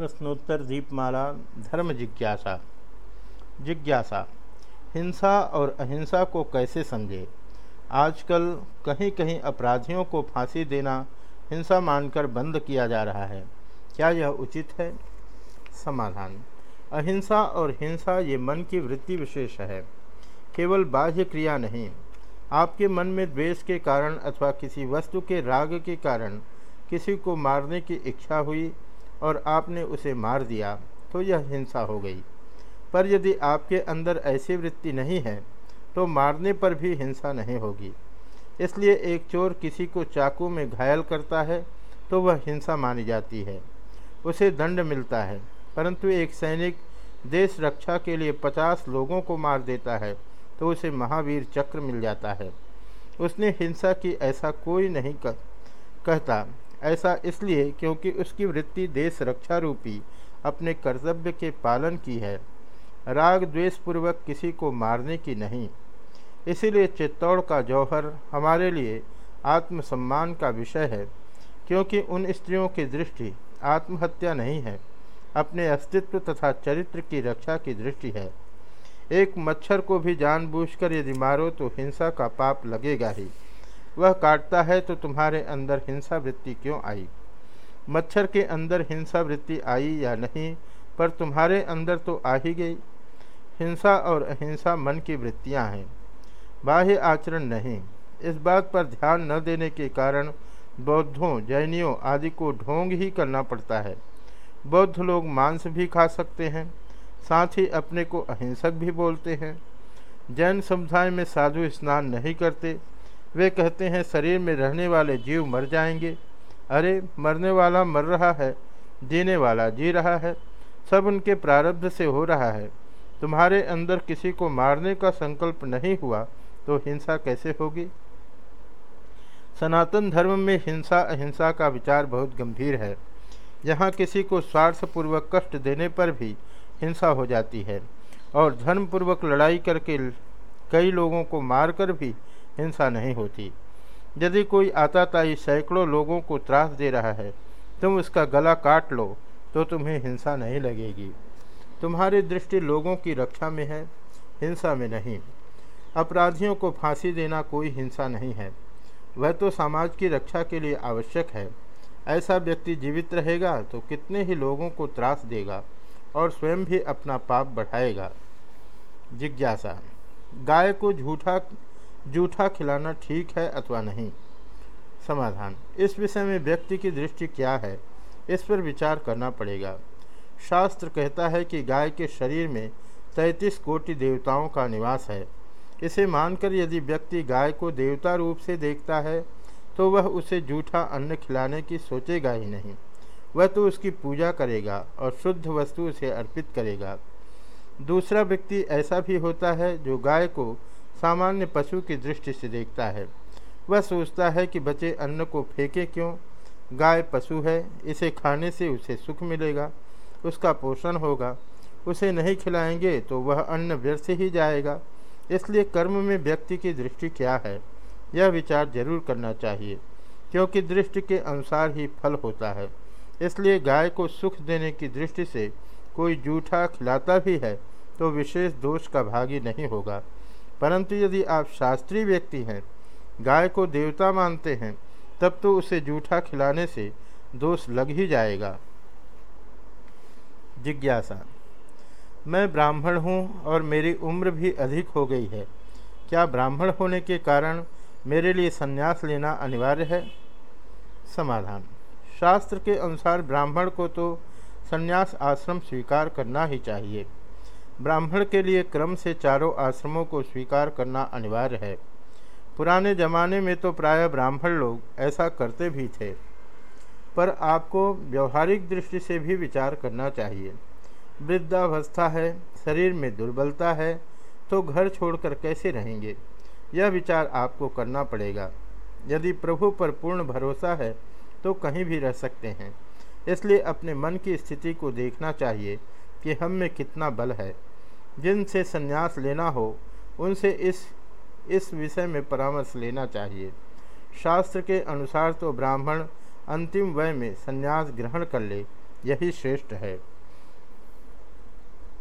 प्रश्नोत्तर दीपमाला, धर्म जिज्ञासा। जिज्ञासा, हिंसा और अहिंसा को कैसे समझे आजकल कहीं कहीं अपराधियों को फांसी देना हिंसा मानकर बंद किया जा रहा है। क्या यह उचित है? समाधान। अहिंसा और हिंसा ये मन की वृत्ति विशेष है। केवल बाह्य क्रिया नहीं, आपके मन में द्वेष के कारण अथवा किसी वस्तु के राग के कारण किसी को मारने की इच्छा हुई और आपने उसे मार दिया तो यह हिंसा हो गई। पर यदि आपके अंदर ऐसी वृत्ति नहीं है तो मारने पर भी हिंसा नहीं होगी। इसलिए एक चोर किसी को चाकू में घायल करता है तो वह हिंसा मानी जाती है। उसे दंड मिलता है, परंतु एक सैनिक देश रक्षा के लिए पचास लोगों को मार देता है तो उसे महावीर चक्र मिल जाता है। उसने हिंसा की ऐसा कोई नहीं कहता ऐसा इसलिए क्योंकि उसकी वृत्ति देश रक्षा रूपी अपने कर्तव्य के पालन की है। राग द्वेषपूर्वक किसी को मारने की नहीं। इसीलिए चित्तौड़ का जौहर हमारे लिए आत्मसम्मान का विषय है, क्योंकि उन स्त्रियों की दृष्टि आत्महत्या नहीं है, अपने अस्तित्व तथा चरित्र की रक्षा की दृष्टि है। एक मच्छर को भी जानबूझकर यदि मारो तो हिंसा का पाप लगेगा ही। वह काटता है तो तुम्हारे अंदर हिंसा वृत्ति क्यों आई? मच्छर के अंदर हिंसा वृत्ति आई या नहीं, पर तुम्हारे अंदर तो आ ही गई। हिंसा और अहिंसा मन की वृत्तियाँ हैं। बाह्य आचरण नहीं। इस बात पर ध्यान न देने के कारण बौद्धों, जैनियों आदि को ढोंग ही करना पड़ता है। बौद्ध लोग मांस भी खा सकते हैं, साथ ही अपने को अहिंसक भी बोलते हैं। जैन समुदाय में साधु स्नान नहीं करते वे कहते हैं, शरीर में रहने वाले जीव मर जाएँगे। अरे, मरने वाला मर रहा है, जीने वाला जी रहा है, सब उनके प्रारब्ध से हो रहा है। तुम्हारे अंदर किसी को मारने का संकल्प नहीं हुआ तो हिंसा कैसे होगी? सनातन धर्म में हिंसा, अहिंसा का विचार बहुत गंभीर है। यहाँ किसी को स्वार्थपूर्वक कष्ट देने पर भी हिंसा हो जाती है, और धर्मपूर्वक लड़ाई करके कई लोगों को मारकर भी हिंसा नहीं होती। यदि कोई आताताई सैकड़ों लोगों को त्रास दे रहा है, तुम उसका गला काट लो तो तुम्हें हिंसा नहीं लगेगी। तुम्हारी दृष्टि लोगों की रक्षा में है, हिंसा में नहीं। अपराधियों को फांसी देना कोई हिंसा नहीं है। वह तो समाज की रक्षा के लिए आवश्यक है। ऐसा व्यक्ति जीवित रहेगा तो कितने ही लोगों को त्रास देगा और स्वयं भी अपना पाप बढ़ाएगा। जिज्ञासा। गाय को झूठा जूठा खिलाना ठीक है अथवा नहीं? समाधान। इस विषय में व्यक्ति की दृष्टि क्या है, इस पर विचार करना पड़ेगा। शास्त्र कहता है कि गाय के शरीर में तैंतीस कोटि देवताओं का निवास है। इसे मानकर यदि व्यक्ति गाय को देवता रूप से देखता है तो वह उसे जूठा अन्न खिलाने की सोचेगा ही नहीं। वह तो उसकी पूजा करेगा और शुद्ध वस्तु उसे अर्पित करेगा। दूसरा व्यक्ति ऐसा भी होता है जो गाय को सामान्य पशु की दृष्टि से देखता है। वह सोचता है कि बचे अन्न को फेंके क्यों? गाय पशु है, इसे खाने से उसे सुख मिलेगा, उसका पोषण होगा। उसे नहीं खिलाएँगे तो वह अन्न व्यर्थ ही जाएगा। इसलिए कर्म में व्यक्ति की दृष्टि क्या है? यह विचार ज़रूर करना चाहिए, क्योंकि दृष्टि के अनुसार ही फल होता है। इसलिए गाय को सुख देने की दृष्टि से कोई जूठा खिलाता भी है तो विशेष दोष का भागी नहीं होगा। परंतु यदि आप शास्त्रीय व्यक्ति हैं, गाय को देवता मानते हैं, तब तो उसे जूठा खिलाने से दोष लग ही जाएगा। जिज्ञासा। मैं ब्राह्मण हूँ और मेरी उम्र भी अधिक हो गई है। क्या ब्राह्मण होने के कारण मेरे लिए संन्यास लेना अनिवार्य है? समाधान। शास्त्र के अनुसार ब्राह्मण को तो संन्यास आश्रम स्वीकार करना ही चाहिए। ब्राह्मण के लिए क्रम से चारों आश्रमों को स्वीकार करना अनिवार्य है। पुराने जमाने में तो प्राय ब्राह्मण लोग ऐसा करते भी थे, पर आपको व्यवहारिक दृष्टि से भी विचार करना चाहिए। वृद्धावस्था है, शरीर में दुर्बलता है तो घर छोड़कर कैसे रहेंगे? यह विचार आपको करना पड़ेगा। यदि प्रभु पर पूर्ण भरोसा है तो कहीं भी रह सकते हैं। इसलिए अपने मन की स्थिति को देखना चाहिए कि हम में कितना बल है। जिनसे संन्यास लेना हो, उनसे इस इस विषय में परामर्श लेना चाहिए। शास्त्र के अनुसार तो ब्राह्मण अंतिम वय में संन्यास ग्रहण कर ले, यही श्रेष्ठ है।